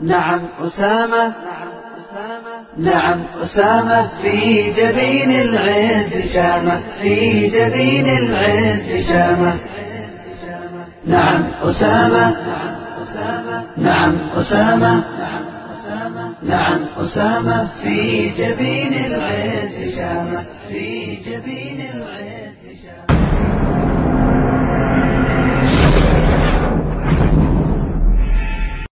نعم أسامة. نعم أسامة. في جبين العز شامة. في جبين العز شامة. نعم أسامة. نعم أسامة. نعم أسامة. في جبين العز شامة. في جبين العز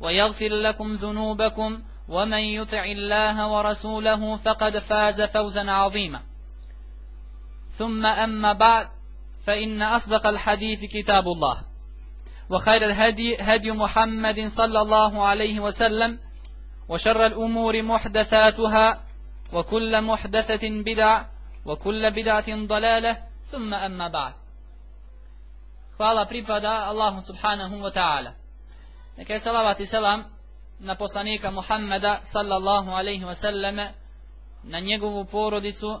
ويغفر لكم ذنوبكم ومن يطع الله ورسوله فقد فاز فوزا عظيما ثم أما بعد فإن أصدق الحديث كتاب الله وخير الهدي هدي محمد صلى الله عليه وسلم وشر الأمور محدثاتها وكل محدثة بدع وكل بدعة ضلالة ثم أما بعد Hvala pripada subhanahu wa ta'ala. Neka je salavat i selam na poslanika Muhammeda sallallahu alaihi wa sallame, na njegovu porodicu,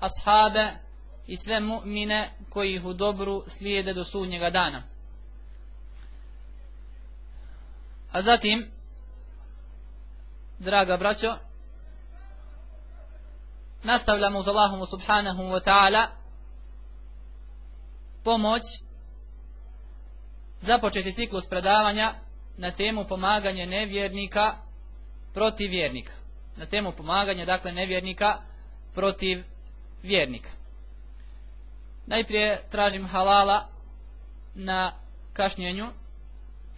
ashabe i sve mu'mine koji ih u dobru slijede do sudnjega dana. A zatim, draga braćo, nastavljamo uz Allahom subhanahu wa ta'ala pomoć započeti ciklus predavanja na temu pomaganje nevjernika protiv vjernika. Na temu pomaganje, dakle, nevjernika protiv vjernika. Najprije tražim halala na kašnjenju,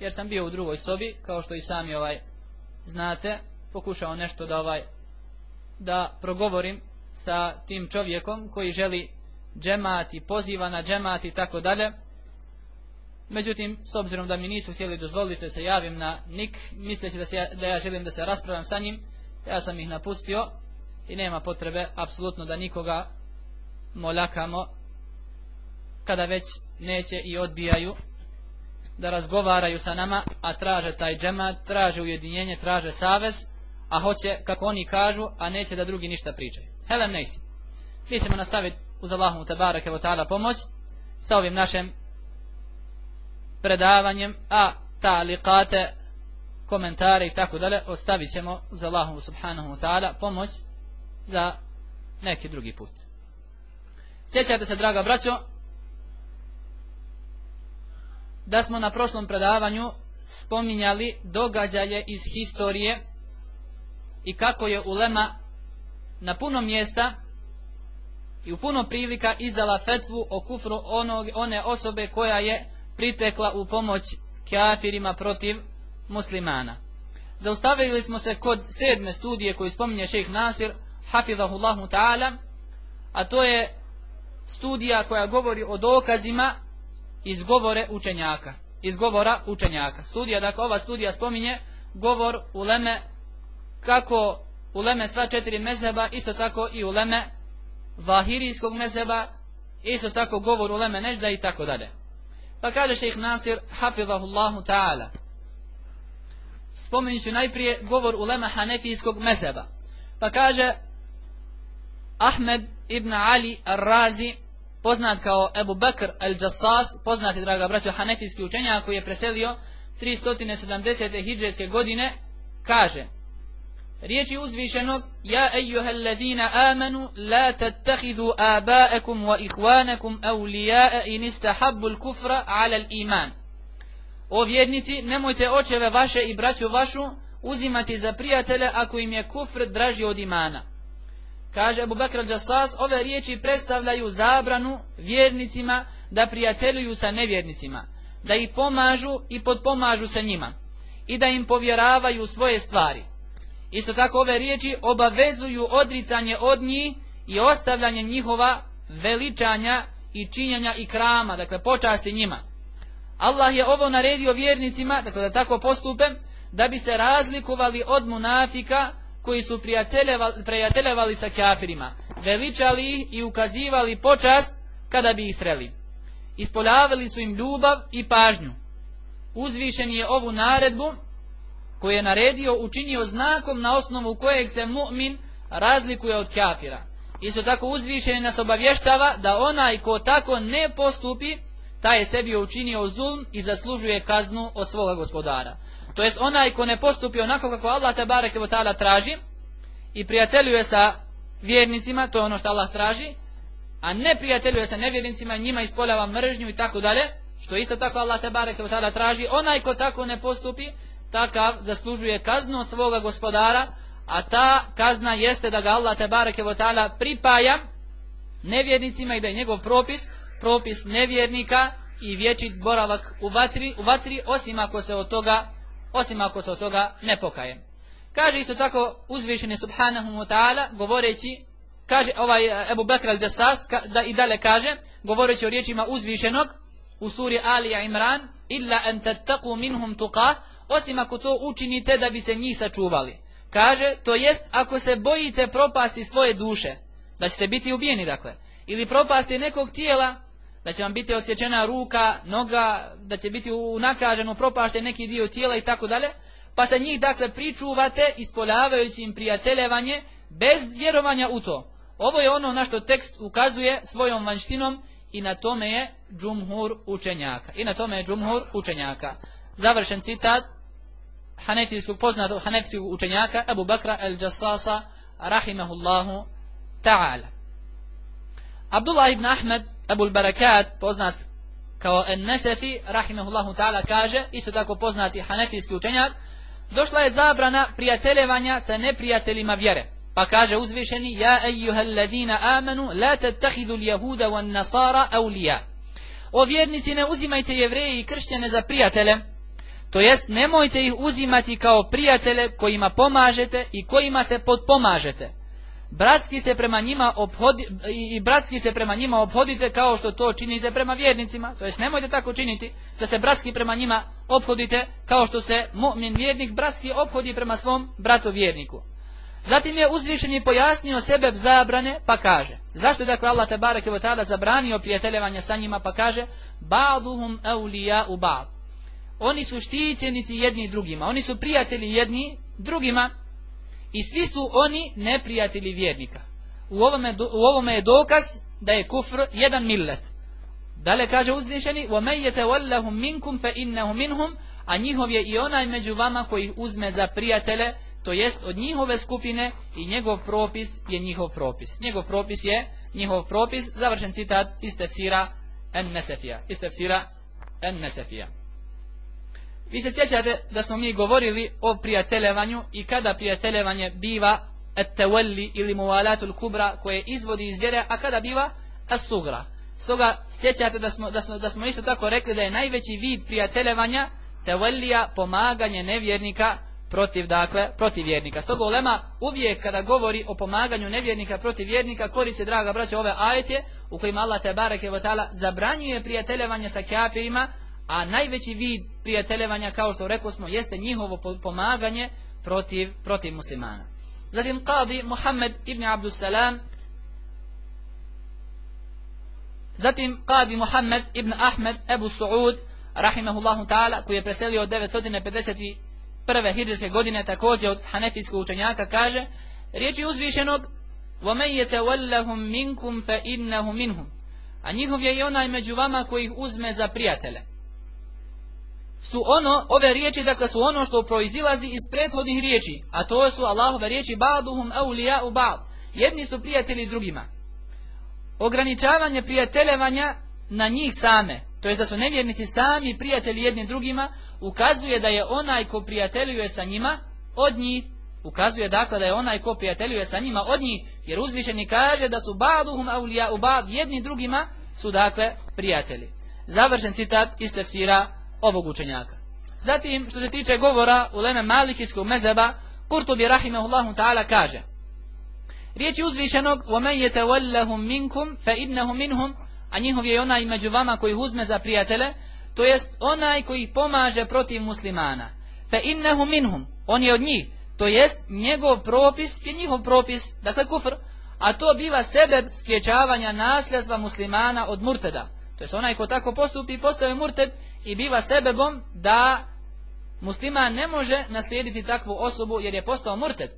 jer sam bio u drugoj sobi, kao što i sami ovaj znate, pokušao nešto da ovaj da progovorim sa tim čovjekom koji želi džemati, poziva na džemati i tako dalje. Međutim, s obzirom da mi nisu htjeli dozvoliti da se javim na nik, misleći da, se ja, da ja želim da se raspravljam sa njim, ja sam ih napustio i nema potrebe apsolutno da nikoga molakamo kada već neće i odbijaju da razgovaraju sa nama, a traže taj džemat, traže ujedinjenje, traže savez, a hoće, kako oni kažu, a neće da drugi ništa pričaju. Helen Neysi. Mi ćemo nastaviti uz Allahom wa ta'ala pomoć sa ovim našem predavanjem, a talikate, komentare i tako dalje ostavit ćemo za Allahom subhanahu wa ta'ala pomoć za neki drugi put. Sjećate se, draga braćo, da smo na prošlom predavanju spominjali događaje iz historije i kako je ulema na puno mjesta i u puno prilika izdala fetvu o kufru onog, one osobe koja je pritekla u pomoć kafirima protiv muslimana. Zaustavili smo se kod sedme studije koju spominje šejh Nasir, hafidahullahu ta'ala, a to je studija koja govori o dokazima iz govore učenjaka. Iz govora učenjaka. Studija, dakle ova studija spominje govor uleme kako uleme sva četiri mezheba, isto tako i uleme vahirijskog mezheba, isto tako govor uleme nežda i tako dalje. Pa kaže šejh Nasir, hafidahullahu ta'ala, spominjući najprije govor ulema hanefijskog mezheba. Pa kaže Ahmed ibn Ali al-Razi, poznat kao Ebu Bekr al-Jassas, poznati, draga braćo, hanefijski učenjak koji je preselio 370. hijđarske godine, kaže riječi uzvišenog Ja ejuhel ladina amanu la tattahidu aba'akum wa ihwanakum awlija'a in istahabbu al-kufra ala al-iman O vjernici, nemojte očeve vaše i braću vašu uzimati za prijatelje ako im je kufr draži od imana. Kaže Abu Bakr al-Jassas, ove riječi predstavljaju zabranu vjernicima da prijateljuju sa nevjernicima, da ih pomažu i podpomažu sa njima i da im povjeravaju svoje stvari. Isto tako ove riječi obavezuju odricanje od njih i ostavljanje njihova veličanja i činjenja i krama, dakle počasti njima. Allah je ovo naredio vjernicima, dakle da tako postupe, da bi se razlikovali od munafika koji su prijateljevali sa kafirima, veličali ih i ukazivali počast kada bi ih sreli. Ispoljavali su im ljubav i pažnju. Uzvišen je ovu naredbu koju je naredio učinio znakom na osnovu kojeg se mu'min razlikuje od kafira. Isto tako uzvišen nas obavještava da onaj ko tako ne postupi, taj je sebi učinio zulm i zaslužuje kaznu od svoga gospodara. To jest onaj ko ne postupi onako kako Allah te bareke ta'ala traži i prijateljuje sa vjernicima, to je ono što Allah traži, a ne prijateljuje sa nevjernicima, njima ispoljava mržnju i tako dalje, što isto tako Allah te bareke ta'ala traži, onaj ko tako ne postupi, takav zaslužuje kaznu od svoga gospodara, a ta kazna jeste da ga Allah te bareke ta'ala pripaja nevjernicima i da je njegov propis propis nevjernika i vječit boravak u vatri, u vatri osim ako se od toga osim ako se od toga ne pokaje. Kaže isto tako uzvišeni subhanahu wa ta'ala govoreći kaže ovaj Ebu Bekr al-Jassas da i dalje kaže govoreći o riječima uzvišenog u suri Ali Imran illa an tattaqu minhum tuqah osim ako to učinite da bi se njih sačuvali. Kaže, to jest ako se bojite propasti svoje duše, da ćete biti ubijeni dakle, ili propasti nekog tijela, da će vam biti odsječena ruka, noga, da će biti unakaženo, propašten neki dio tijela i tako dalje, pa se njih dakle pričuvate ispoljavajući im prijateljevanje bez vjerovanja u to. Ovo je ono na što tekst ukazuje svojom vanštinom i na tome je džumhur učenjaka. I na tome je džumhur učenjaka. Završen citat hanefijskog poznatog hanefijskog učenjaka Abu Bakra el-Jassasa rahimahullahu ta'ala. Abdullah ibn Ahmed Abul Barakat poznat kao En-Nesefi rahimahullahu ta'ala kaže isto tako poznati hanefijski učenjak došla je zabrana prijateljevanja sa neprijateljima vjere. Pa kaže uzvišeni ja ejuhalladina amanu la tattahidu ljahuda wan nasara awliya. O vjernici ne uzimajte jevreje i kršćane za prijatelje to jest nemojte ih uzimati kao prijatelje kojima pomažete i kojima se podpomažete. Bratski se prema njima obhodi, i bratski se prema njima obhodite kao što to činite prema vjernicima. To jest nemojte tako činiti da se bratski prema njima obhodite kao što se mu'min vjernik bratski obhodi prema svom bratu vjerniku. Zatim je uzvišeni pojasnio sebe zabrane pa kaže. Zašto je dakle Allah te bareke tada zabranio prijateljevanje sa njima pa kaže ba'duhum awliya u ba'd oni su štićenici jedni drugima, oni su prijatelji jedni drugima i svi su oni neprijatelji vjernika. U ovome, u ovome je dokaz da je kufr jedan millet. Dale kaže uzvišeni وَمَنْ يَتَوَلَّهُمْ مِنْكُمْ فَإِنَّهُ مِنْهُمْ A njihov je i onaj među vama koji ih uzme za prijatele, to jest od njihove skupine i njegov propis je njihov propis. Njegov propis je njihov propis, završen citat iz tefsira En-Nesefija. Iz tefsira En-Nesefija. Vi se sjećate da smo mi govorili o prijateljevanju i kada prijateljevanje biva et-tawalli ili muwalatul kubra koje izvodi iz vjere, a kada biva as-sugra. Stoga sjećate da smo, da, smo, da smo isto tako rekli da je najveći vid prijateljevanja tawallija pomaganje nevjernika protiv dakle protiv vjernika. Stoga ulema uvijek kada govori o pomaganju nevjernika protiv vjernika koristi draga braća ove ajete u kojima Allah te bareke ve zabranjuje prijateljevanje sa kafirima a najveći vid prijateljevanja kao što rekao smo jeste njihovo pomaganje protiv, protiv muslimana. Zatim Qadi Muhammed ibn Abdus Salam Zatim Qadi Muhammed ibn Ahmed Ebu Suud rahimahullahu ta'ala koji je preselio od 951. hijđarske godine također od hanefijskog učenjaka kaže riječi uzvišenog وَمَنْ يَتَوَلَّهُمْ مِنْكُمْ فَإِنَّهُ مِنْهُمْ A njihov je i onaj među vama koji ih uzme za prijatelje su ono, ove riječi, dakle su ono što proizilazi iz prethodnih riječi, a to su Allahove riječi ba'duhum awliya u ba'd. Jedni su prijatelji drugima. Ograničavanje prijateljevanja na njih same, to jest da su nevjernici sami prijatelji jedni drugima, ukazuje da je onaj ko prijateljuje sa njima, od njih, ukazuje dakle da je onaj ko prijateljuje sa njima od njih, jer uzvišeni kaže da su baduhum aulija u bad, jedni drugima su dakle prijatelji. Završen citat iz tefsira ovog učenjaka. Zatim, što se tiče govora u leme malikijskog mezeba, Kurtubi rahimahullahu ta'ala kaže Riječi uzvišenog وَمَنْ يَتَوَلَّهُمْ مِنْكُمْ فَإِنَّهُمْ مِنْهُمْ A njihov je onaj među vama koji ih uzme za prijatele, to jest onaj koji ih pomaže protiv muslimana. فَإِنَّهُ مِنْهُمْ On je od njih, to jest njegov propis je njihov propis, dakle kufr, a to biva sebe spriječavanja nasljedstva muslimana od murteda. To jest onaj ko tako postupi postaje murted i biva sebebom da musliman ne može naslijediti takvu osobu jer je postao murted.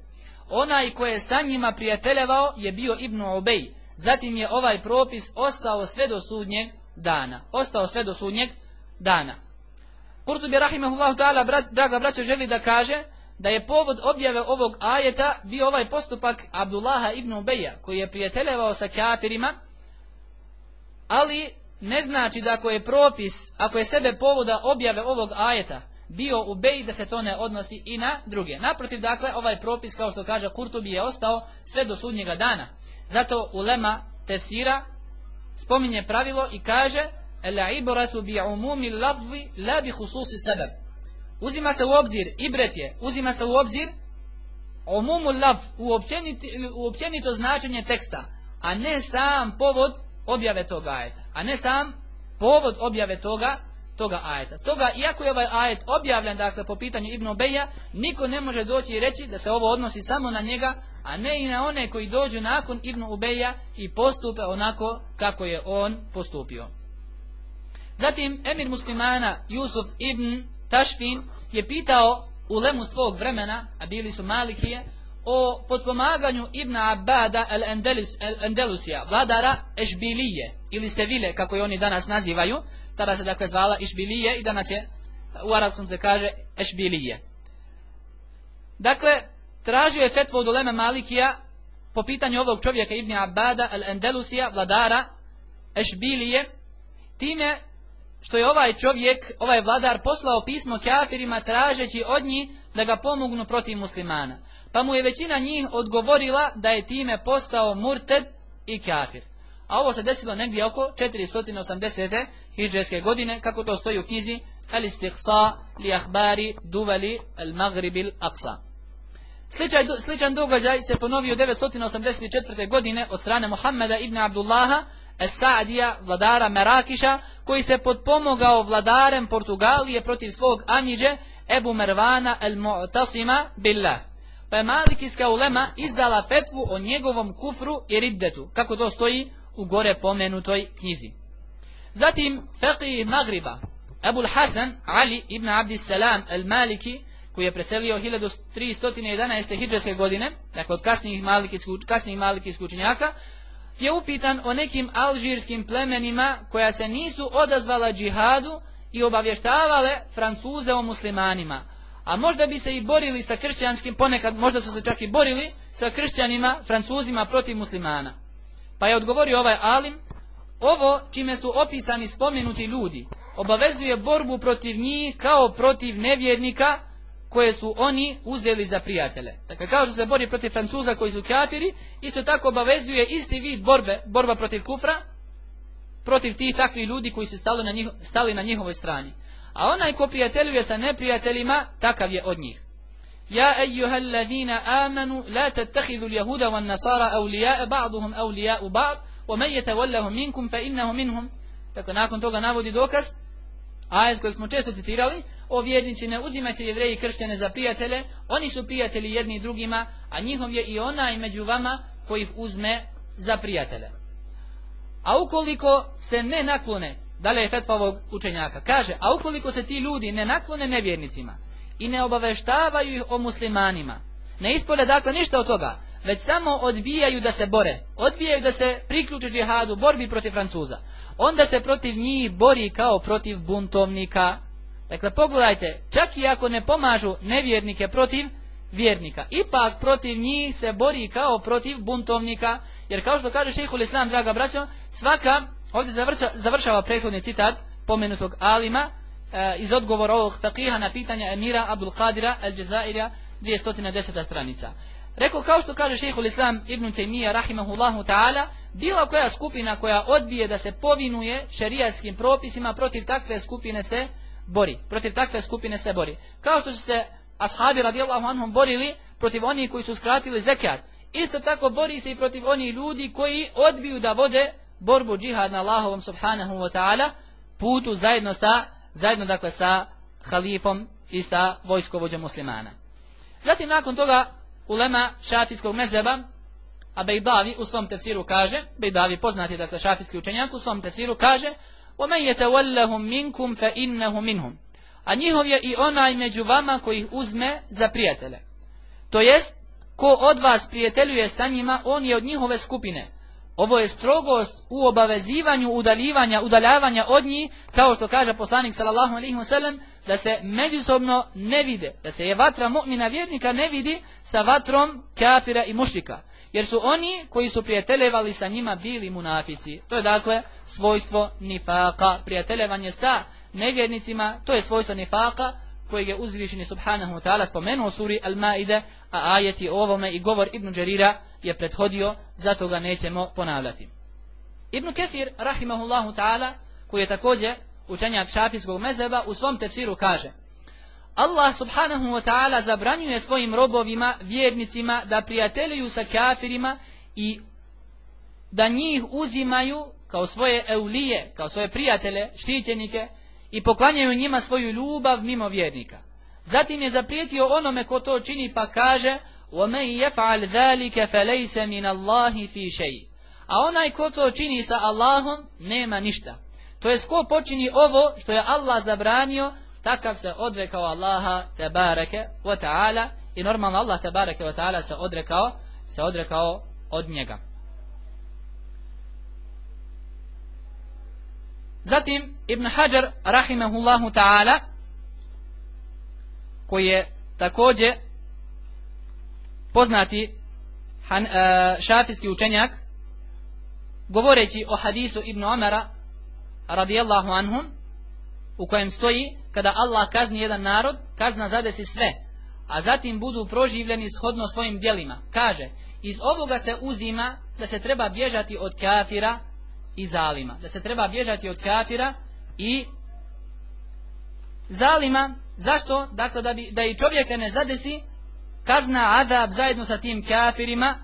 Onaj ko je sa njima prijateljevao je bio Ibn Ubej. Zatim je ovaj propis ostao sve do sudnjeg dana. Ostao sve do sudnjeg dana. Kurtubi rahimahullahu ta'ala, brat, draga braćo, želi da kaže da je povod objave ovog ajeta bio ovaj postupak Abdullaha ibn Ubeja, koji je prijateljevao sa kafirima, ali ne znači da ako je propis, ako je sebe povoda objave ovog ajeta, bio u Beji da se to ne odnosi i na druge. Naprotiv, dakle, ovaj propis, kao što kaže Kurtubi, je ostao sve do sudnjega dana. Zato ulema tefsira spominje pravilo i kaže bi umumi lafzi la bi. Uzima se u obzir, ibret je, uzima se u obzir umumu laf, u općenito značenje teksta, a ne sam povod objave toga ajeta, a ne sam povod objave toga toga ajeta. Stoga, iako je ovaj ajet objavljen, dakle, po pitanju Ibn Obeja, niko ne može doći i reći da se ovo odnosi samo na njega, a ne i na one koji dođu nakon Ibn Ubeja i postupe onako kako je on postupio. Zatim, emir muslimana Jusuf ibn Tašfin je pitao u lemu svog vremena, a bili su Malikije, o potpomaganju Ibn Abada el-Endelusija, vladara Ešbilije, ili Sevile, kako je oni danas nazivaju, tada se dakle zvala Išbilije i danas je u arapskom se kaže Ešbilije. Dakle, tražio je fetvu od uleme Malikija po pitanju ovog čovjeka Ibn Abada al-Endelusija, vladara Ešbilije, time što je ovaj čovjek, ovaj vladar poslao pismo kafirima tražeći od njih da ga pomognu protiv muslimana. Pa mu je većina njih odgovorila da je time postao murted i kafir. A ovo se desilo negdje oko 480. hijđarske godine, kako to stoji u knjizi Al istiqsa li ahbari duvali al maghribil aqsa. Sličan, događaj se ponovio 984. godine od strane Muhammeda ibn Abdullaha Es-Sa'dija, vladara Merakiša, koji se potpomogao vladarem Portugalije protiv svog Amidže Ebu Mervana el-Mu'tasima billah. Pa je Malikijska ulema izdala fetvu o njegovom kufru i riddetu, kako to stoji u gore pomenutoj knjizi. Zatim, Faqih Magriba, Abul Hasan Ali ibn Abdissalam al-Maliki, koji je preselio 1311. hijđarske godine, dakle od kasnijih malikijskih, kasnijih malikijskih učenjaka, je upitan o nekim alžirskim plemenima koja se nisu odazvala džihadu i obavještavale Francuze o muslimanima. A možda bi se i borili sa kršćanskim, ponekad možda su se čak i borili sa kršćanima, Francuzima protiv muslimana. Pa je odgovorio ovaj alim, ovo čime su opisani spomenuti ljudi, obavezuje borbu protiv njih kao protiv nevjernika koje su oni uzeli za prijatelje. Dakle, kao što se bori protiv Francuza koji su kafiri, isto tako obavezuje isti vid borbe, borba protiv kufra, protiv tih takvih ljudi koji su stali na, stali na njihovoj strani. A onaj ko prijateljuje sa neprijateljima, takav je od njih. Ja ejuhal ladina amanu la tattakhidhu al-yahuda wan nasara awliya'a ba'dhum awliya'u ba'd wa man yatawallahum minkum fa innahu minhum. Dakle nakon toga navodi dokaz ajet kojeg smo često citirali, o vjernici ne uzimajte jevreji kršćane za prijatelje, oni su prijatelji jedni drugima, a njihov je i onaj među vama koji ih uzme za prijatelje. A ukoliko se ne naklone, dalje je fetva ovog učenjaka, kaže, a ukoliko se ti ljudi ne naklone nevjernicima i ne obaveštavaju ih o muslimanima, ne ispole dakle ništa od toga, već samo odbijaju da se bore, odbijaju da se priključe džihadu, borbi protiv Francuza, onda se protiv njih bori kao protiv buntovnika. Dakle, pogledajte, čak i ako ne pomažu nevjernike protiv vjernika, ipak protiv njih se bori kao protiv buntovnika, jer kao što kaže šehhul islam, draga braćo, svaka, ovdje završava prethodni citat pomenutog Alima, e, iz odgovora ovog faqiha na pitanje emira Abdul Qadira al-Jazairija 210. stranica. Rekao kao što kaže šehhul Islam Ibn Taymiyyah rahimahullahu ta'ala, bila koja skupina koja odbije da se povinuje šerijatskim propisima protiv takve skupine se bori. Protiv takve skupine se bori. Kao što su se ashabi radijallahu anhum borili protiv onih koji su skratili zekat. Isto tako bori se i protiv onih ljudi koji odbiju da vode borbu džihad na Allahovom subhanahu wa ta'ala putu zajedno sa zajedno dakle sa halifom i sa vojskovođom muslimana. Zatim nakon toga ulema šafijskog mezeba, a Bejdavi u svom tefsiru kaže, Bejdavi poznati dakle šafijski učenjak u svom tefsiru kaže, وَمَنْ يَتَوَلَّهُمْ مِنْكُمْ فَإِنَّهُ مِنْهُمْ A njihov je i onaj među vama koji ih uzme za prijatelje. To jest, ko od vas prijateljuje sa njima, on je od njihove skupine. Ovo je strogost u obavezivanju udaljivanja, udaljavanja od njih, kao što kaže poslanik sallallahu alaihi wasallam, da se međusobno ne vide, da se je vatra mu'mina vjernika ne vidi sa vatrom kafira i mušrika. Jer su oni koji su prijateljevali sa njima bili munafici. To je dakle svojstvo nifaka. Prijateljevanje sa nevjernicima, to je svojstvo nifaka kojeg je uzvišeni subhanahu wa ta'ala spomenuo suri Al-Maide, a ajeti o ovome i govor Ibn Đerira je prethodio, zato ga nećemo ponavljati. Ibn Ketir, rahimahullahu ta'ala, koji je također učenjak šafijskog mezeba, u svom tefsiru kaže Allah subhanahu wa ta'ala zabranjuje svojim robovima, vjernicima, da prijateljuju sa kafirima i da njih uzimaju kao svoje eulije, kao svoje prijatelje, štićenike i poklanjaju njima svoju ljubav mimo vjernika. Zatim je zaprijetio onome ko to čini pa kaže وَمَنْ يَفْعَلْ ذَلِكَ فَلَيْسَ مِنَ اللَّهِ فِي شَيْءٍ A onaj ko to čini sa Allahom nema ništa. To je ko počini ovo što je Allah zabranio, takav se odrekao Allaha tebareke wa ta'ala i normalno Allah tebareke wa ta'ala se odrekao, se odrekao od njega. Zatim Ibn Hajar rahimahullahu ta'ala koji je također poznati uh, šafijski učenjak govoreći o hadisu Ibn Omara radijallahu anhum u kojem stoji kada Allah kazni jedan narod kazna zadesi sve a zatim budu proživljeni shodno svojim djelima. Kaže iz ovoga se uzima da se treba bježati od kafira i zalima da se treba bježati od kafira i zalima zašto dakle da bi da i čovjeka ne zadesi kazna adab zajedno sa tim kafirima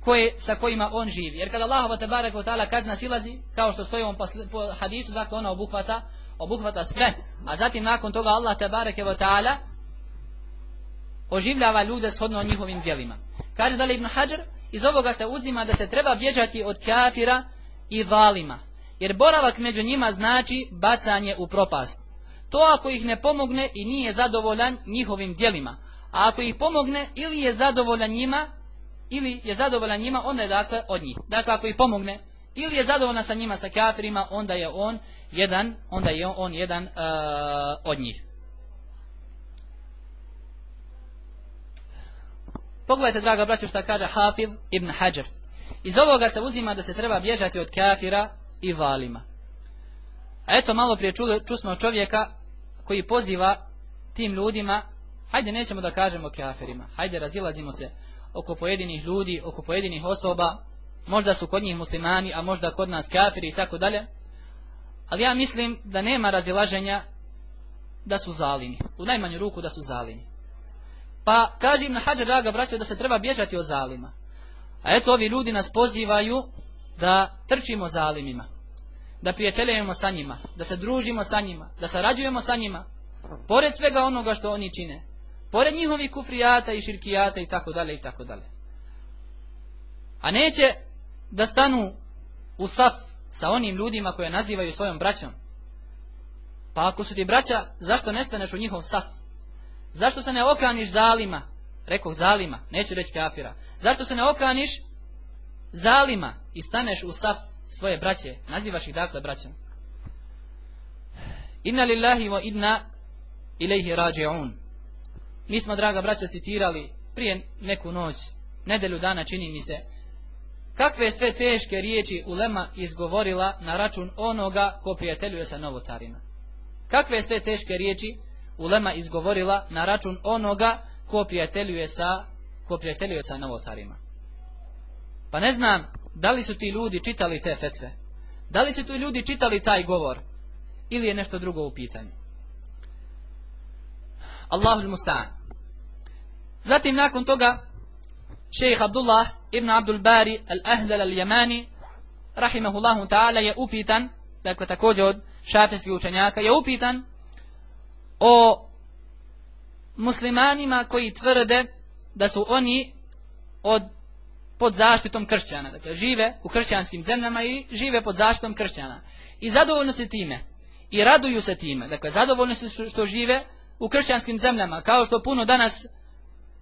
koje, sa kojima on živi. Jer kada Allah te barek ta'ala kazna silazi, kao što stoji on po hadisu, dakle ona obuhvata, obuhvata sve. A zatim nakon toga Allah te barek ta'ala oživljava ljude shodno njihovim djelima. Kaže da li Ibn Hajar, iz ovoga se uzima da se treba bježati od kafira i valima. Jer boravak među njima znači bacanje u propast. To ako ih ne pomogne i nije zadovoljan njihovim djelima. A ako ih pomogne, ili je zadovoljan njima, ili je zadovoljan njima, onda je dakle od njih. Dakle, ako ih pomogne, ili je zadovoljan sa njima, sa kafirima, onda je on jedan, onda je on jedan uh, od njih. Pogledajte, draga braćo, što kaže Hafiz ibn Hajar. Iz ovoga se uzima da se treba bježati od kafira i valima. A eto, malo prije čusmo čovjeka koji poziva tim ljudima Hajde nećemo da kažemo kafirima. Hajde razilazimo se oko pojedinih ljudi, oko pojedinih osoba. Možda su kod njih muslimani, a možda kod nas kafiri i tako dalje. Ali ja mislim da nema razilaženja da su zalimi. U najmanju ruku da su zalimi. Pa kažem na hađar draga braćo da se treba bježati od zalima. A eto ovi ljudi nas pozivaju da trčimo zalimima. Da prijateljujemo sa njima. Da se družimo sa njima. Da sarađujemo sa njima. Pored svega onoga što oni čine pored njihovih kufrijata i širkijata i tako dalje i tako dalje. A neće da stanu u saf sa onim ljudima koje nazivaju svojom braćom. Pa ako su ti braća, zašto nestaneš u njihov saf? Zašto se ne okaniš zalima? Rekao zalima, neću reći kafira. Zašto se ne okaniš zalima i staneš u saf svoje braće? Nazivaš ih dakle braćom. Inna lillahi wa inna ilaihi rađi'un. Mi smo, draga braća, citirali prije neku noć, nedelju dana čini mi se, kakve sve teške riječi Ulema izgovorila na račun onoga ko prijateljuje sa novotarima. Kakve sve teške riječi Ulema izgovorila na račun onoga ko prijateljuje sa, ko prijateljuje sa novotarima. Pa ne znam da li su ti ljudi čitali te fetve. Da li su ti ljudi čitali taj govor ili je nešto drugo u pitanju. Allahu musta'an. Zatim nakon toga šejh Abdullah ibn Abdul Bari al-Ahdal al-Yamani rahimahullahu ta'ala je upitan, dakle također od šafijskih učenjaka, je upitan o muslimanima koji tvrde da su oni od pod zaštitom kršćana. Dakle, žive u kršćanskim zemljama i žive pod zaštitom kršćana. I zadovoljno se time. I raduju se time. Dakle, zadovoljni su što žive u kršćanskim zemljama. Kao što puno danas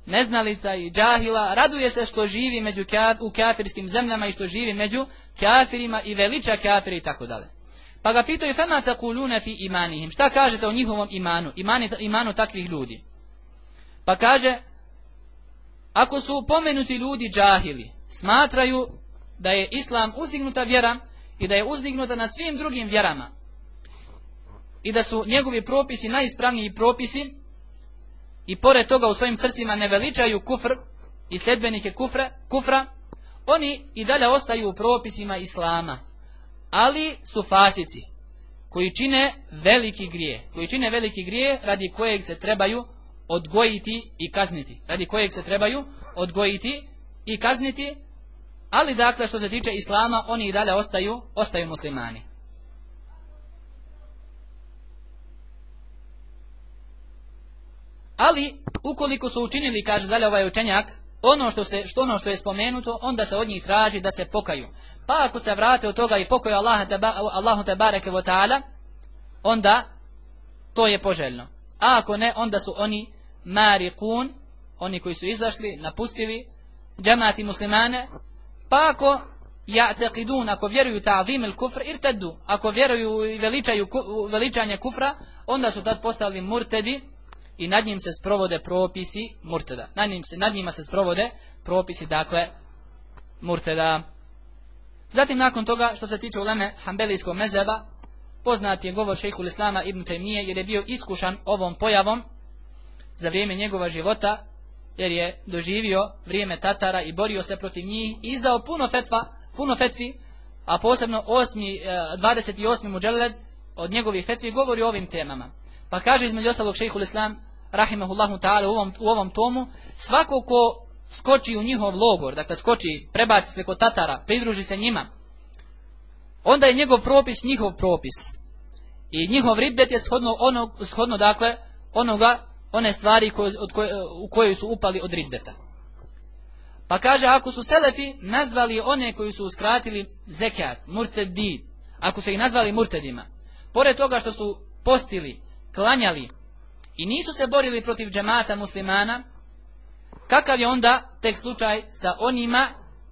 neznalica i džahila raduje se što živi među u kafirskim zemljama i što živi među kafirima i veliča kafiri i tako dalje. Pa ga pitaju fema takulune fi imanihim. Šta kažete o njihovom imanu? Imani, imanu takvih ljudi. Pa kaže ako su pomenuti ljudi džahili, smatraju da je islam uzdignuta vjera i da je uzdignuta na svim drugim vjerama i da su njegovi propisi najispravniji propisi i pored toga u svojim srcima ne veličaju kufr i sljedbenike kufra, kufra oni i dalje ostaju u propisima islama. Ali su fasici koji čine veliki grije koji čine veliki grije radi kojeg se trebaju odgojiti i kazniti radi kojeg se trebaju odgojiti i kazniti ali dakle što se tiče islama oni i dalje ostaju ostaju muslimani ali ukoliko su učinili kaže dalje ovaj učenjak ono što, se, što ono što je spomenuto, onda se od njih traži da se pokaju. Pa ako se vrate od toga i pokaju Allaha Allahu te bareke onda to je poželjno. A ako ne, onda su oni marikun, oni koji su izašli, napustili džemati muslimane, pa ako ja'taqidun, ako vjeruju ta'zim il kufr, irtaddu, ako vjeruju i veličaju veličanje kufra, onda su tad postali murtedi, i nad njim se sprovode propisi murteda. Nad, njim se, nad njima se sprovode propisi, dakle, murteda. Zatim, nakon toga, što se tiče uleme Hanbelijskog mezeba, poznat je govor šejhul Islama ibn Taymiye, jer je bio iskušan ovom pojavom za vrijeme njegova života, jer je doživio vrijeme Tatara i borio se protiv njih i izdao puno fetva, puno fetvi, a posebno 8, 28. muđeled od njegovih fetvi govori o ovim temama. Pa kaže između ostalog šejhul Islam rahimahullahu ta'ala u ovom, u ovom tomu, svako ko skoči u njihov logor, dakle skoči, prebaci se kod Tatara, pridruži se njima, onda je njegov propis njihov propis. I njihov riddet je shodno, ono, shodno dakle, onoga, one stvari koje, od koje, u kojoj su upali od riddeta. Pa kaže, ako su selefi nazvali one koji su uskratili zekat, murtedi, ako su ih nazvali murtedima, pored toga što su postili, klanjali, i nisu se borili protiv džemata muslimana, kakav je onda tek slučaj sa onima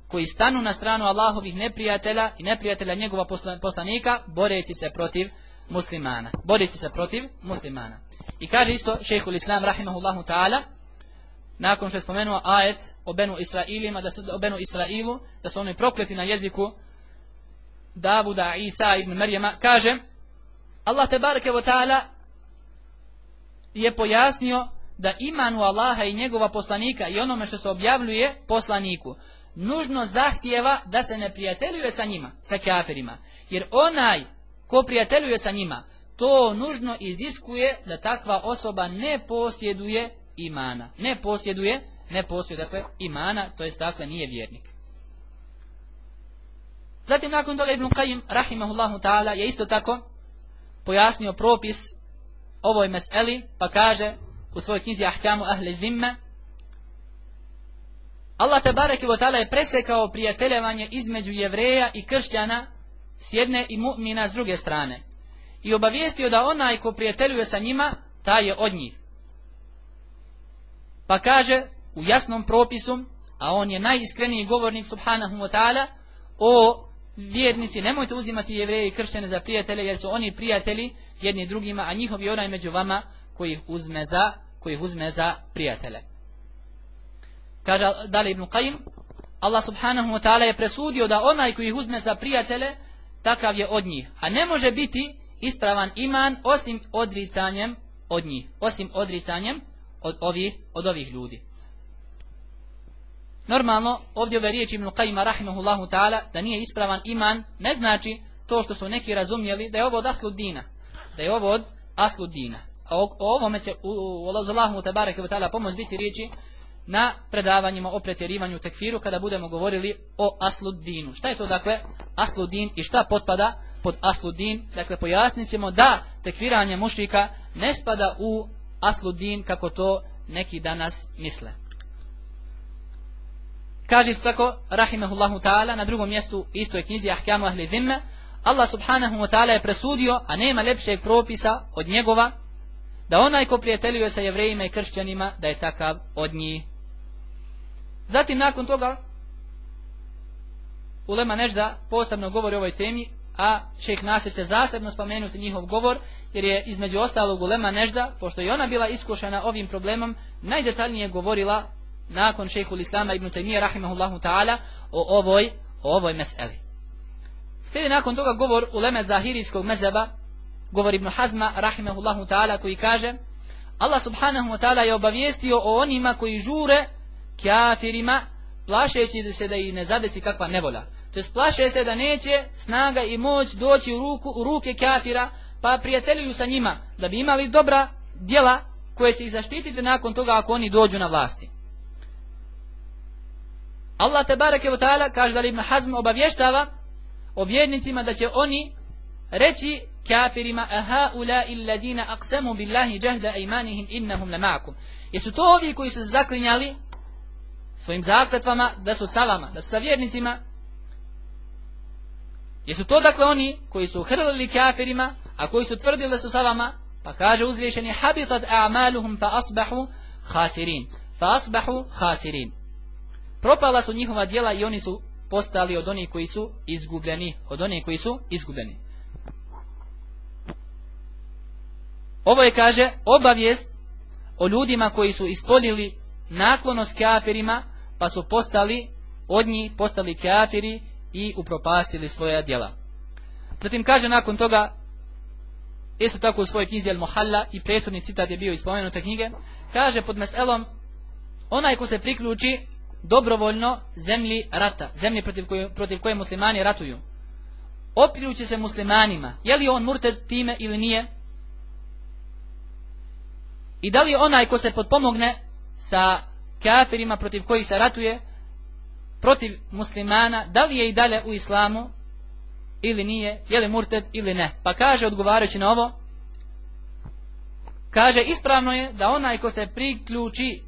koji stanu na stranu Allahovih neprijatelja i neprijatelja njegova poslanika, boreći se protiv muslimana. Boreći se protiv muslimana. I kaže isto šehhul islam rahimahullahu ta'ala, nakon što je spomenuo ajet o Benu Israilima, da su, o Benu Israilu, da su oni prokleti na jeziku Davuda, Isa ibn Marijama, kaže Allah te bareke wa ta'ala je pojasnio da iman u Allaha i njegova poslanika i onome što se objavljuje poslaniku nužno zahtijeva da se ne prijateljuje sa njima, sa kafirima. Jer onaj ko prijateljuje sa njima, to nužno iziskuje da takva osoba ne posjeduje imana. Ne posjeduje, ne posjeduje dakle imana, to jest dakle nije vjernik. Zatim nakon toga Ibn Qayyim rahimahullahu ta'ala je isto tako pojasnio propis ovoj meseli, pa kaže u svojoj knjizi Ahkamu Ahli Zimme, Allah te wa ta'ala je presekao prijateljevanje između jevreja i kršćana s jedne i mu'mina s druge strane. I obavijestio da onaj ko prijateljuje sa njima, taj je od njih. Pa kaže u jasnom propisu, a on je najiskreniji govornik subhanahu wa ta'ala, o vjernici, nemojte uzimati jevreje i kršćane za prijatelje, jer su oni prijatelji jedni drugima, a njihov je onaj među vama koji ih uzme za, koji ih uzme za prijatelje. Kaže dalje Ibn Qayyim, Allah subhanahu wa ta'ala je presudio da onaj koji ih uzme za prijatelje, takav je od njih. A ne može biti ispravan iman osim odricanjem od njih, osim odricanjem od ovih, od ovih ljudi. Normalno, ovdje ove riječi Ibn Qajima rahimahullahu ta'ala, da nije ispravan iman, ne znači to što su neki razumjeli, da je ovo od aslu dina. Da je ovo od aslu dina. A o, o ovome će u, u, u Allahu ta'ala pomoć biti riječi na predavanjima o pretjerivanju tekfiru kada budemo govorili o asludinu. Šta je to dakle asludin i šta potpada pod asludin? Dakle pojasnit ćemo da tekfiranje mušrika ne spada u asludin kako to neki danas misle. Kaže se tako, rahimahullahu ta'ala, na drugom mjestu istoj knjizi Ahkamu ahli dhimme, Allah subhanahu wa ta'ala je presudio, a nema lepšeg propisa od njegova, da onaj ko prijateljuje sa jevrejima i kršćanima, da je takav od njih. Zatim nakon toga Ulema Nežda posebno govori o ovoj temi, a šejh Nasir će zasebno spomenuti njihov govor, jer je između ostalog Ulema Nežda, pošto je ona bila iskušena ovim problemom, najdetaljnije govorila nakon šejhul Islama ibn Taymiyyah rahimahullahu ta'ala o ovoj, o ovoj meseli. Slijedi nakon toga govor Uleme Zahirijskog mezeba, govor Ibn Hazma rahimahullahu ta'ala koji kaže Allah subhanahu wa ta'ala je obavijestio o onima koji žure kafirima plašeći se da ih ne zadesi kakva nevolja. To jest plaše se da neće snaga i moć doći u, ruku, u ruke kafira pa prijateljuju sa njima da bi imali dobra djela koje će ih zaštititi nakon toga ako oni dođu na vlasti. Allah te bareke ve taala kaže da Ibn Hazm obavještava o da će oni reći kafirima aha ula illadina aqsamu billahi jahda aymanihim innahum lama'akum. Jesu to ovi koji su zaklinjali svojim zakletvama da su sa vama, da su sa vjernicima? Jesu to dakle oni koji su hrlili kafirima, a koji su tvrdili da su sa vama? Pa kaže uzvišeni habitat a'maluhum fa asbahu khasirin. Fa asbahu khasirin. Propala su njihova djela i oni su postali od onih koji su izgubljeni, od onih koji su izgubljeni. Ovo je, kaže, obavijest o ljudima koji su ispoljili naklonost kafirima, pa su postali od njih, postali kafiri i upropastili svoja djela. Zatim kaže nakon toga, isto tako u svojoj knjizi Al-Muhalla i prethodni citat je bio ispomenuta knjige, kaže pod meselom, onaj ko se priključi dobrovoljno zemlji rata, zemlji protiv koje, protiv koje muslimani ratuju, opirući se muslimanima, je li on murted time ili nije, i da li onaj ko se potpomogne sa kafirima protiv kojih se ratuje, protiv muslimana, da li je i dalje u islamu ili nije, je li murted ili ne. Pa kaže, odgovarajući na ovo, kaže, ispravno je da onaj ko se priključi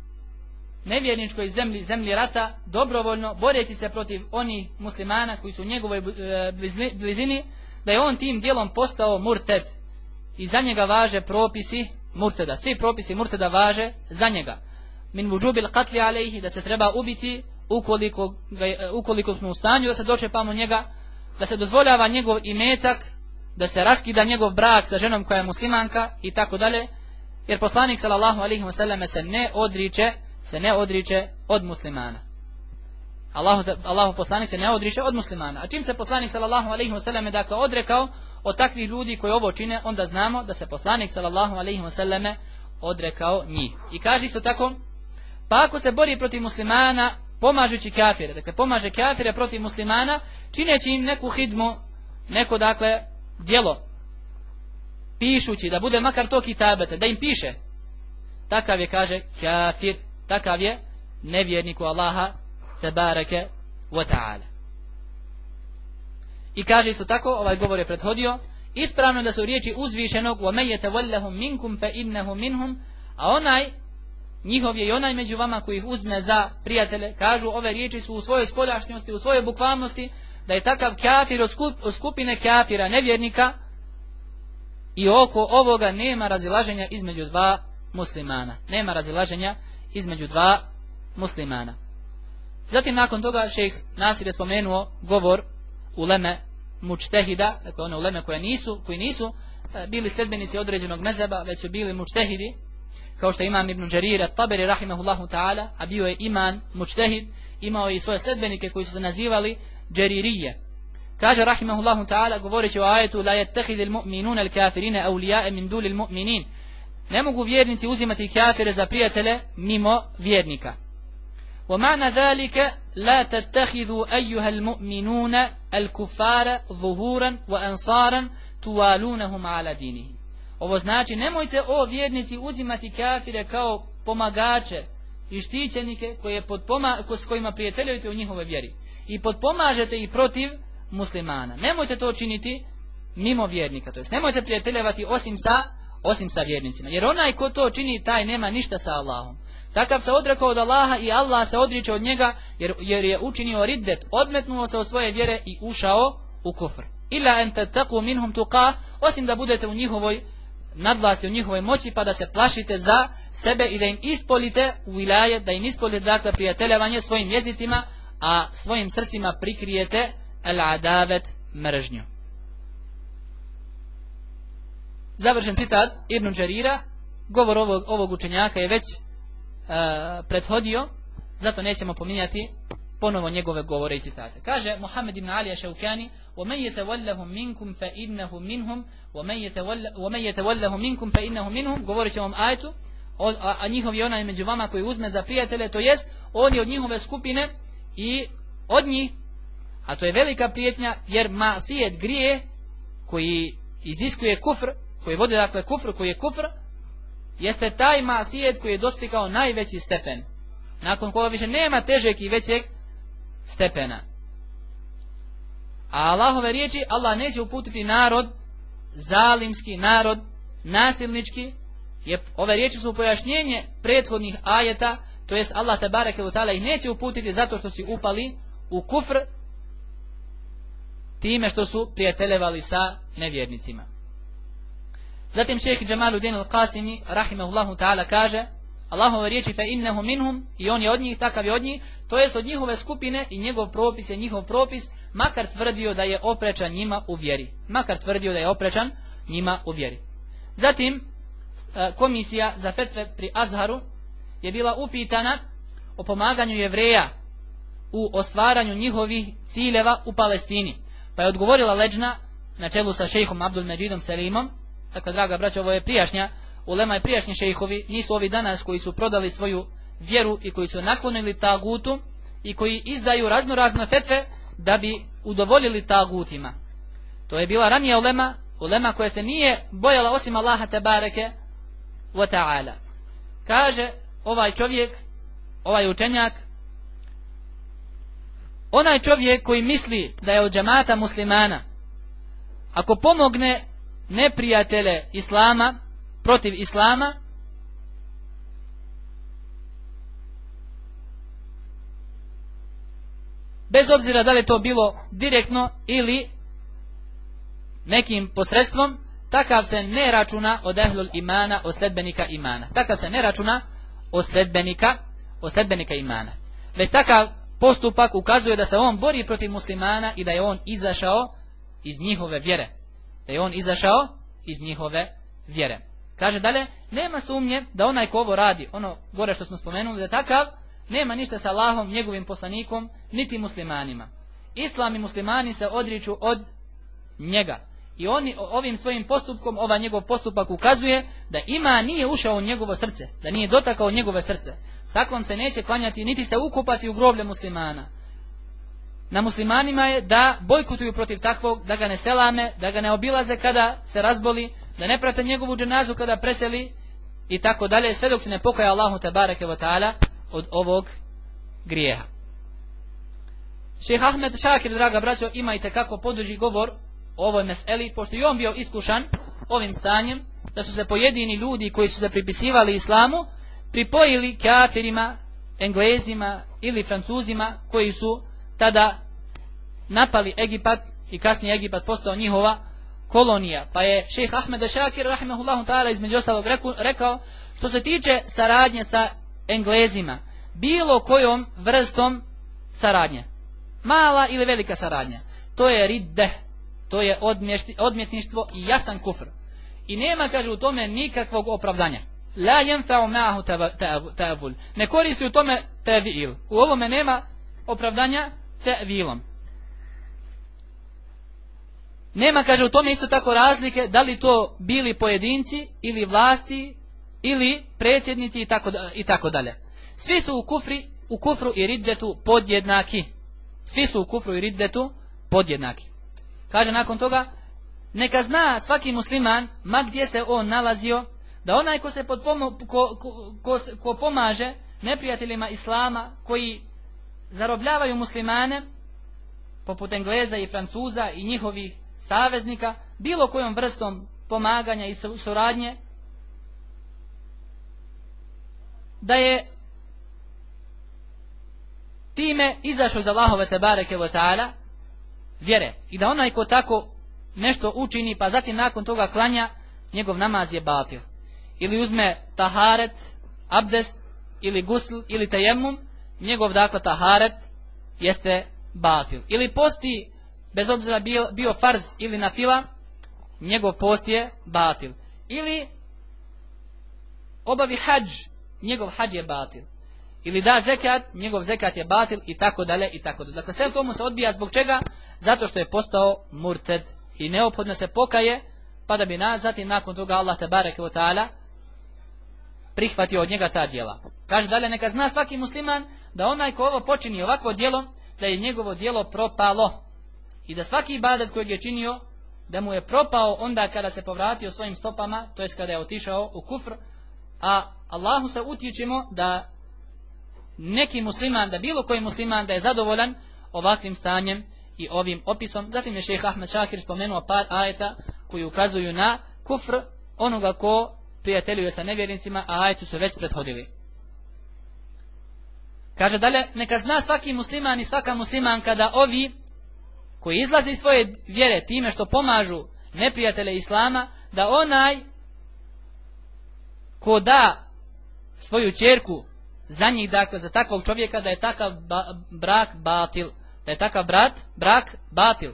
nevjerničkoj zemlji, zemlji rata, dobrovoljno, boreći se protiv onih muslimana koji su u njegovoj e, blizini, da je on tim dijelom postao murted. I za njega važe propisi murteda. Svi propisi murteda važe za njega. Min vujubil qatli alejhi da se treba ubiti ukoliko, ga, ukoliko smo u stanju da se dočepamo njega, da se dozvoljava njegov imetak, da se raskida njegov brak sa ženom koja je muslimanka i tako dalje, jer poslanik sallallahu alejhi ve selleme se ne odriče, se ne odriče od muslimana. Allahu, Allahu poslanik se ne odriče od muslimana. A čim se poslanik sallallahu alejhi ve selleme dakle odrekao od takvih ljudi koji ovo čine, onda znamo da se poslanik sallallahu alejhi ve selleme odrekao njih. I kaže isto tako, pa ako se bori protiv muslimana pomažući kafire, dakle pomaže kafire protiv muslimana, čineći im neku hidmu, neko dakle djelo, pišući da bude makar to kitabete, da im piše, takav je, kaže, kafir, takav je nevjerniku Allaha tebareke wa ta'ala. I kaže isto tako, ovaj govor je prethodio, ispravno da su riječi uzvišenog yatawallahum minkum fa innahu minhum, a onaj njihov je i onaj među vama koji ih uzme za prijatelje, kažu ove riječi su u svojoj spoljašnjosti, u svojoj bukvalnosti, da je takav kafir od, skup, od skupine kafira, nevjernika, i oko ovoga nema razilaženja između dva muslimana. Nema razilaženja između dva muslimana. Zatim nakon toga šejh Nasir je spomenuo govor uleme mučtehida, dakle one uleme koje nisu, koji nisu e, bili sledbenici određenog mezeba, već su bili mučtehidi, kao što imam Ibn Đarir at-Taberi rahimahullahu ta'ala, a bio je iman mučtehid, imao je i svoje sledbenike koji su se nazivali Đeririje. Kaže rahimahullahu ta'ala govoreći o ajetu la yattakhidul mu'minuna al-kafirina awliya'a min dunil mu'minin. Ne mogu vjernici uzimati kafire za prijatelje mimo vjernika. ومعنى ذلك لا تتخذوا أيها المؤمنون الكفار ظهورا وأنصارا توالونهم على دينهم Ovo znači nemojte o vjernici uzimati kafire kao pomagače i štićenike koje s kojima prijateljujete u njihove vjeri i podpomažete i protiv muslimana. Nemojte to činiti mimo vjernika, to jest nemojte prijateljevati osim sa osim sa vjernicima. Jer onaj ko to čini, taj nema ništa sa Allahom. Takav se odrekao od Allaha i Allah se odriče od njega jer, jer je učinio riddet, odmetnuo se od svoje vjere i ušao u kufr. Ila en minhum tuqa, osim da budete u njihovoj nadvlasti, u njihovoj moći pa da se plašite za sebe i da im ispolite u da im ispolite dakle prijateljavanje svojim jezicima, a svojim srcima prikrijete el adavet mržnju. Završen citat Ibn Đarira, govor ovog, ovog učenjaka je već uh, prethodio, zato nećemo pominjati ponovo njegove govore i citate. Kaže Muhammed ibn Ali Šaukani وَمَنْ يَتَوَلَّهُمْ مِنْكُمْ فَإِنَّهُ مِنْهُمْ وَمَنْ يَتَوَلَّهُمْ مِنْكُمْ فَإِنَّهُ مِنْهُمْ Govorit ovom ajetu, a, a njihov je onaj među vama koji uzme za prijatelje, to jest on je od njihove skupine i od njih, a to je velika prijetnja, jer masijet grije koji iziskuje kufr, koji vodi dakle kufr, koji je kufr, jeste taj masijet koji je dostigao najveći stepen. Nakon koga više nema težeg i većeg stepena. A Allahove riječi, Allah neće uputiti narod, zalimski narod, nasilnički, je, ove riječi su pojašnjenje prethodnih ajeta, to jest Allah te bareke ih neće uputiti zato što si upali u kufr time što su prijateljevali sa nevjernicima. Zatim šeheh Džemaluddin al-Qasimi, rahimahullahu ta'ala, kaže Allahove riječi fe innehu minhum i on je od njih, takav je od njih, to jest od njihove skupine i njegov propis je njihov propis, makar tvrdio da je oprečan njima u vjeri. Makar tvrdio da je oprečan njima u vjeri. Zatim, e, komisija za fetve pri Azharu je bila upitana o pomaganju jevreja u ostvaranju njihovih ciljeva u Palestini. Pa je odgovorila leđna na čelu sa šejhom Abdul Međidom Selimom, dakle draga braća, ovo je prijašnja ulema i prijašnji šejhovi nisu ovi danas koji su prodali svoju vjeru i koji su naklonili tagutu i koji izdaju razno razne fetve da bi udovoljili tagutima. To je bila ranija ulema, ulema koja se nije bojala osim Allaha tebareke wa ta'ala. Kaže ovaj čovjek, ovaj učenjak, onaj čovjek koji misli da je od džamata muslimana, ako pomogne neprijatele Islama, protiv Islama, bez obzira da li to bilo direktno ili nekim posredstvom, takav se ne računa od ehlul imana, od sledbenika imana. Takav se ne računa od sledbenika, od sledbenika imana. Već takav postupak ukazuje da se on bori protiv muslimana i da je on izašao iz njihove vjere. Da je on izašao iz njihove vjere. Kaže dalje, nema sumnje da onaj ko ovo radi, ono gore što smo spomenuli, da takav nema ništa sa Allahom, njegovim poslanikom, niti muslimanima. Islam i muslimani se odriču od njega. I oni ovim svojim postupkom, ovaj njegov postupak ukazuje da ima nije ušao u njegovo srce, da nije dotakao njegove srce. Takvom se neće klanjati niti se ukupati u groblje muslimana. Na muslimanima je da bojkotuju protiv takvog, da ga ne selame, da ga ne obilaze kada se razboli, da ne prate njegovu dženazu kada preseli i tako dalje, sve dok se ne pokaja Allahu te bareke ta'ala od ovog grijeha. Šeh Ahmed Šakir, draga braćo, imajte kako poduži govor o ovoj meseli, pošto i on bio iskušan ovim stanjem, da su se pojedini ljudi koji su se pripisivali islamu, pripojili kafirima, englezima ili francuzima koji su tada napali Egipat i kasnije Egipat postao njihova kolonija. Pa je šejh Ahmed Šakir rahimahullahu ta'ala između ostalog rekao što se tiče saradnje sa Englezima, bilo kojom vrstom saradnje, mala ili velika saradnja, to je ridde, to je odmjetništvo i jasan kufr. I nema, kaže, u tome nikakvog opravdanja. La jenfa'u ma'ahu. Ne koristi u tome tevil. U ovome nema opravdanja tevilom. Nema, kaže, u tome isto tako razlike da li to bili pojedinci ili vlasti ili predsjednici i tako, i tako dalje. Svi su u, kufri, u kufru i riddetu podjednaki. Svi su u kufru i riddetu podjednaki. Kaže nakon toga, neka zna svaki musliman, ma gdje se on nalazio, da onaj ko se ko, ko, ko pomaže neprijateljima Islama, koji zarobljavaju muslimane, poput Engleza i Francuza i njihovih saveznika, bilo kojom vrstom pomaganja i suradnje, da je time izašao za Allahove tebareke ta'ala vjere i da onaj ko tako nešto učini pa zatim nakon toga klanja njegov namaz je batil. Ili uzme taharet abdest ili gusl ili tejemum njegov dakle taharet jeste batil. Ili posti bez obzira bio, bio farz ili na fila njegov post je batil ili obavi hađ njegov hađ je batil ili da zekat, njegov zekat je batil i tako dalje i tako dalje. Dakle, sve tomu se odbija zbog čega? Zato što je postao murted i neophodno se pokaje pa da bi na, zatim nakon toga Allah te bareke wa ta'ala prihvatio od njega ta djela. Kaže dalje, neka zna svaki musliman da onaj ko ovo počini ovakvo djelo, da je njegovo djelo propalo. I da svaki ibadet kojeg je činio, da mu je propao onda kada se povratio svojim stopama, to jest kada je otišao u kufr, a Allahu se utječemo da neki musliman, da bilo koji musliman da je zadovoljan ovakvim stanjem i ovim opisom. Zatim je šeheh Ahmed Šakir spomenuo par ajeta koji ukazuju na kufr onoga ko prijateljuje sa nevjernicima, a ajetu su već prethodili. Kaže dalje, neka zna svaki musliman i svaka muslimanka da ovi koji izlaze iz svoje vjere time što pomažu neprijatele Islama, da onaj ko da svoju čerku za njih, dakle, za takvog čovjeka da je takav brak batil. Da je takav brat, brak batil.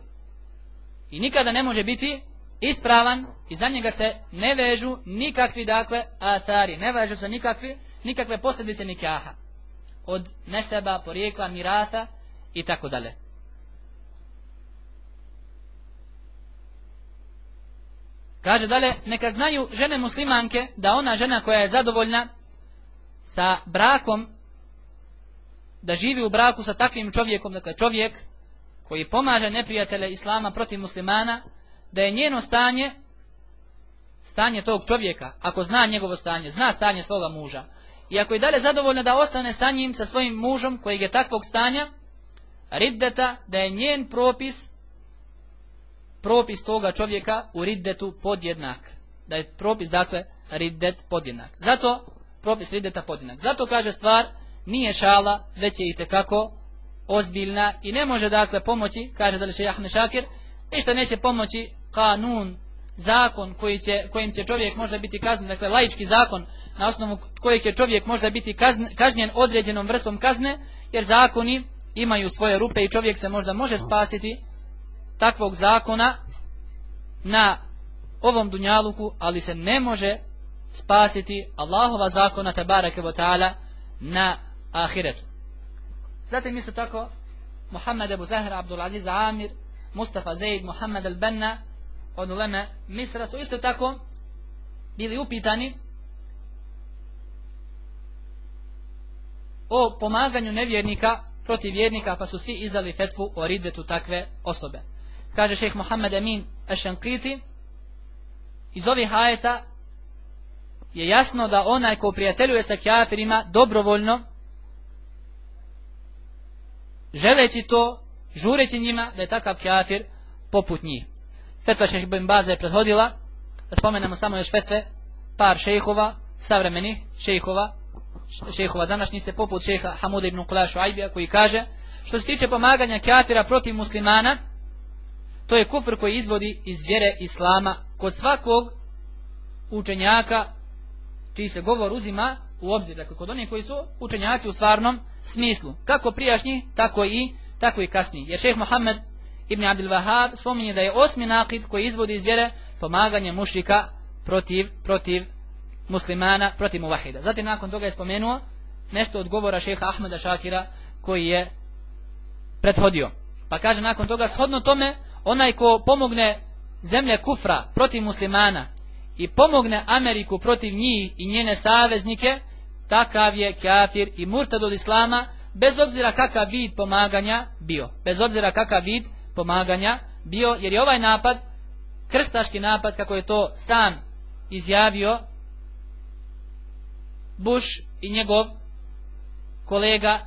I nikada ne može biti ispravan i za njega se ne vežu nikakvi, dakle, atari. Ne vežu se nikakvi, nikakve posljedice nikaha. Od neseba, porijekla, mirata i tako dalje. Kaže dalje, neka znaju žene muslimanke da ona žena koja je zadovoljna sa brakom da živi u braku sa takvim čovjekom, dakle čovjek koji pomaže neprijatelje Islama protiv muslimana, da je njeno stanje stanje tog čovjeka, ako zna njegovo stanje, zna stanje svoga muža, i ako je dalje zadovoljna da ostane sa njim, sa svojim mužom, kojeg je takvog stanja, riddeta, da je njen propis, propis toga čovjeka u riddetu podjednak. Da je propis, dakle, riddet podjednak. Zato propis rideta podinak. Zato kaže stvar nije šala, već je i tekako ozbiljna i ne može dakle pomoći, kaže da li će Ahmed Šakir, ništa neće pomoći kanun, zakon koji će, kojim će čovjek možda biti kaznen, dakle laički zakon na osnovu kojeg će čovjek možda biti kažnjen određenom vrstom kazne, jer zakoni imaju svoje rupe i čovjek se možda može spasiti takvog zakona na ovom dunjaluku, ali se ne može spasiti Allahova zakona tabaraka wa ta'ala na ahiretu. Zatim isto tako Muhammed Abu Zahra, Abdul Aziz Amir, Mustafa Zaid, Muhammed Al-Banna od Misra su isto tako bili upitani o pomaganju nevjernika protiv vjernika pa su svi izdali fetvu o ridetu takve osobe. Kaže šeheh Muhammed Amin Ešankiti iz ovih ajeta je jasno da onaj ko prijateljuje sa kafirima dobrovoljno želeći to, žureći njima da je takav kafir poput njih. Fetva šeha bin Baza je prethodila, da spomenemo samo još fetve, par šejhova, savremenih šejhova, šejhova današnjice, poput šeha Hamuda ibn Qulašu Ajbija, koji kaže, što se tiče pomaganja kafira protiv muslimana, to je kufr koji izvodi iz vjere Islama kod svakog učenjaka čiji se govor uzima u obzir, dakle kod onih koji su učenjaci u stvarnom smislu, kako prijašnji, tako i tako i kasniji. Jer šeheh Mohamed ibn Abdul Wahab spominje da je osmi nakid koji izvodi iz vjere pomaganje mušrika protiv, protiv muslimana, protiv muvahida. Zatim nakon toga je spomenuo nešto od govora šeha Ahmeda Šakira koji je prethodio. Pa kaže nakon toga, shodno tome, onaj ko pomogne zemlje kufra protiv muslimana i pomogne Ameriku protiv njih i njene saveznike, takav je kafir i murtad od islama, bez obzira kakav vid pomaganja bio. Bez obzira kakav vid pomaganja bio, jer je ovaj napad, krstaški napad, kako je to sam izjavio Bush i njegov kolega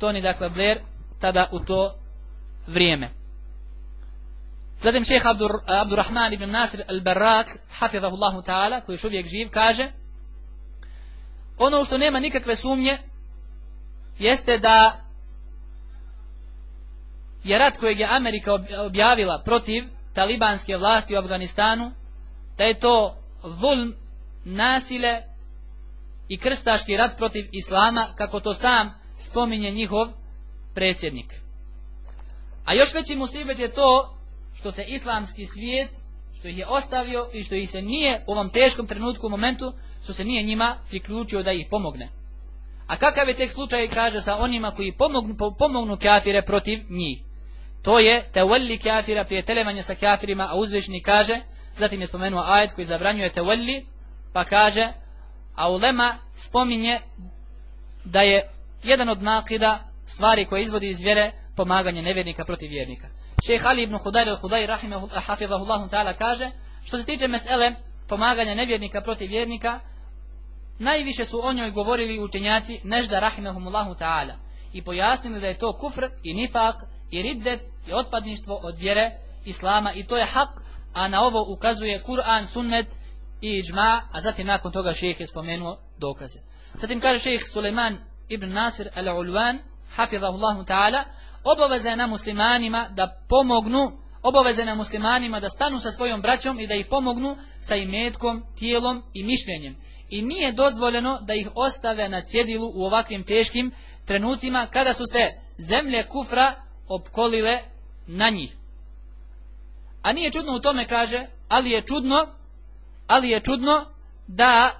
Tony dakle Blair tada u to vrijeme. Zatim šeheh Abdur, Abdurrahman ibn Nasir al-Barrak, hafidhahullahu ta'ala, koji još uvijek živ, kaže ono što nema nikakve sumnje jeste da je rat kojeg je Amerika objavila protiv talibanske vlasti u Afganistanu, da je to zulm, nasile i krstaški rat protiv Islama, kako to sam spominje njihov predsjednik. A još veći musibet je to što se islamski svijet, što ih je ostavio i što ih se nije u ovom teškom trenutku, momentu, što se nije njima priključio da ih pomogne. A kakav je tek slučaj, kaže, sa onima koji pomognu, pomognu kafire protiv njih? To je tevelli kafira, prijateljevanje sa kafirima, a uzvišni kaže, zatim je spomenuo ajet koji zabranjuje tevelli, pa kaže, a ulema spominje da je jedan od nakida stvari koje izvodi iz vjere pomaganje nevjernika protiv vjernika. Šejh Ali ibn Hudajr al-Hudajr hafizahullahu ta'ala kaže što se tiče mesele pomaganja nevjernika protiv vjernika najviše su o njoj govorili učenjaci nežda rahimahumullahu ta'ala i pojasnili da je to kufr i nifak i riddet i otpadništvo od vjere Islama i to je hak a na ovo ukazuje Kur'an, sunnet i iđma, a zatim nakon toga šejh je spomenuo dokaze. Zatim kaže šejh Suleiman ibn Nasir al-Ulwan, hafizahullahu ta'ala, obaveza je na muslimanima da pomognu, obaveza je na muslimanima da stanu sa svojom braćom i da ih pomognu sa imetkom, tijelom i mišljenjem. I nije dozvoljeno da ih ostave na cjedilu u ovakvim teškim trenucima kada su se zemlje kufra opkolile na njih. A nije čudno u tome kaže, ali je čudno, ali je čudno da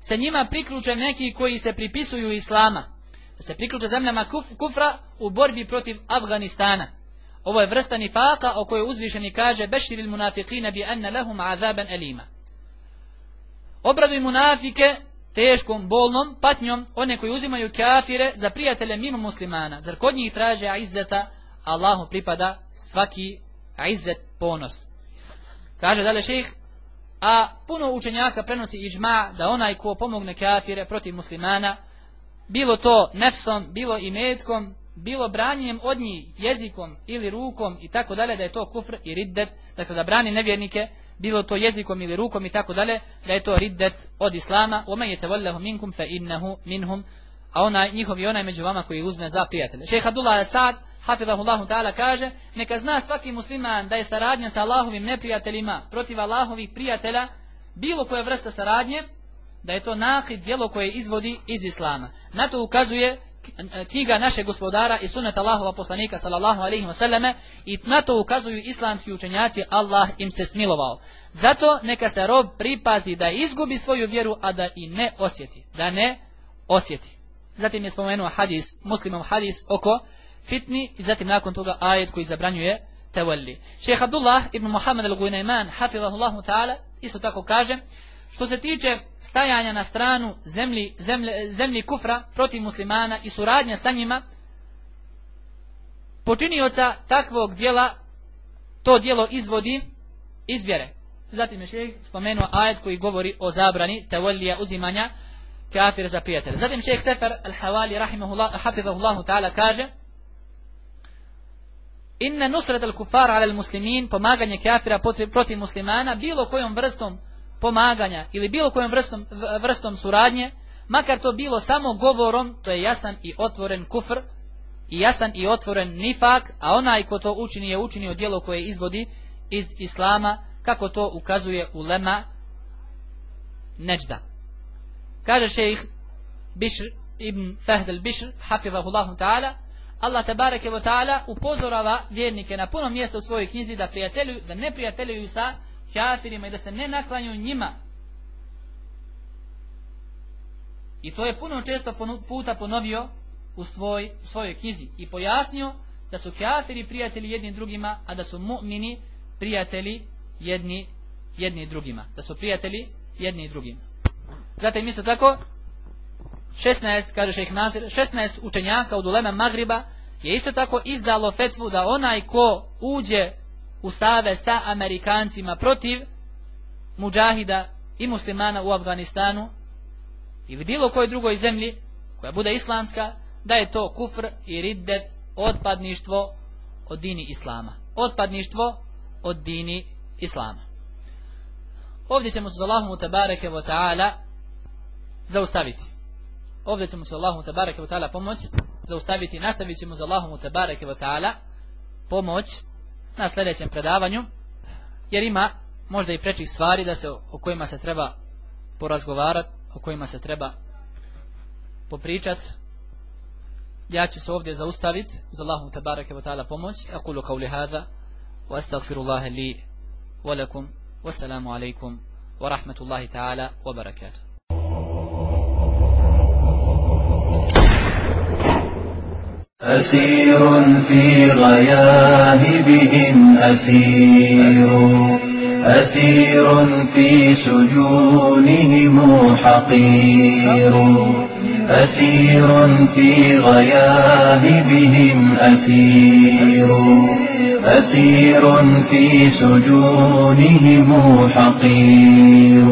se njima priključe neki koji se pripisuju islama se priključe zemljama kuf, kufra u borbi protiv Afganistana. Ovo je vrsta nifaka o kojoj uzvišeni kaže Beširil munafiqina bi anna lahum azaban elima. Obraduj munafike teškom, bolnom patnjom one koji uzimaju kafire za prijatelje mimo muslimana. Zar kod njih traže izzeta, Allahu pripada svaki izzet ponos. Kaže dalje šejh, a puno učenjaka prenosi iđma da onaj ko pomogne kafire protiv muslimana, bilo to nefsom, bilo i metkom, bilo branjenjem od njih jezikom ili rukom i tako dalje, da je to kufr i riddet, dakle da brani nevjernike, bilo to jezikom ili rukom i tako dalje, da je to riddet od islama, وَمَنْ يَتَوَلَّهُ مِنْكُمْ فَإِنَّهُ minhum, a onaj, njihov i onaj među vama koji uzme za prijatelje. Šejh Abdullah Asad, hafidahullahu ta'ala, kaže, neka zna svaki musliman da je saradnja sa Allahovim neprijateljima protiv Allahovih prijatelja, bilo koja vrsta saradnje, da je to nakid djelo koje izvodi iz islama. Na to ukazuje knjiga našeg gospodara i sunet Allahova poslanika sallallahu alaihi wasallame i na to ukazuju islamski učenjaci Allah im se smilovao. Zato neka se rob pripazi da izgubi svoju vjeru, a da i ne osjeti. Da ne osjeti. Zatim je spomenuo hadis, muslimom hadis oko fitni i zatim nakon toga ajet koji zabranjuje tevalli. Šeheh Abdullah ibn Muhammad al-Gunayman hafizahullahu ta'ala isto tako kaže što se tiče stajanja na stranu zemlji, zemlji, zemlji kufra protiv muslimana i suradnja sa njima, počinioca takvog dijela to dijelo izvodi iz vjere. Zatim je šeheh spomenuo ajet koji govori o zabrani tevolija uzimanja kafir za prijatelja. Zatim šeheh Sefer al-Hawali rahimahullah, hafizahullahu ta'ala kaže Inne nusret al-kufar ala al-muslimin, pomaganje kafira protiv muslimana, bilo kojom vrstom pomaganja ili bilo kojom vrstom, vrstom suradnje, makar to bilo samo govorom, to je jasan i otvoren kufr, i jasan i otvoren nifak, a onaj ko to učini je učinio djelo koje izvodi iz islama, kako to ukazuje u lema neđda. Kaže šejih Bišr ibn Fahd al-Bišr, hafizahullahu ta'ala, Allah tabareke wa ta'ala upozorava vjernike na puno mjesta u svojoj knjizi da prijatelju, da ne prijateljuju sa kafirima i da se ne naklanju njima. I to je puno često puta ponovio u svoj, svojoj knjizi i pojasnio da su kafiri prijatelji jedni drugima, a da su mu'mini prijatelji jedni, jedni drugima. Da su prijatelji jedni drugima. Zatim isto tako, 16, kaže šejh Nasir, 16 učenjaka od ulema Magriba je isto tako izdalo fetvu da onaj ko uđe u save sa Amerikancima protiv muđahida i muslimana u Afganistanu ili bilo kojoj drugoj zemlji koja bude islamska, da je to kufr i riddet, otpadništvo od dini Islama. Otpadništvo od dini Islama. Ovdje ćemo se Allahom tabareke wa ta'ala zaustaviti. Ovdje ćemo se Allahom tabareke wa ta'ala pomoć zaustaviti. Nastavit ćemo za Allahom tabareke wa ta'ala pomoć na sljedećem predavanju, jer ima možda i prečih stvari da se o kojima se treba porazgovarati, o kojima se treba popričat. Ja ću se ovdje zaustaviti uz Allahu te bareke ve taala pomoć. Aqulu qawli hadha wa astaghfirullaha li wa lakum wa assalamu alaykum wa rahmatullahi taala wa barakatuh. أسير في غياهبهم أسير. أسير في سجونهم حقير. أسير في غياهبهم أسير أسير في سجونهم حقير.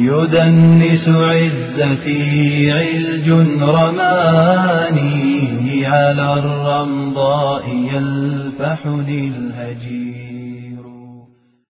يدنس عزتي علج رماني على الرمضاء يلفحني الهجير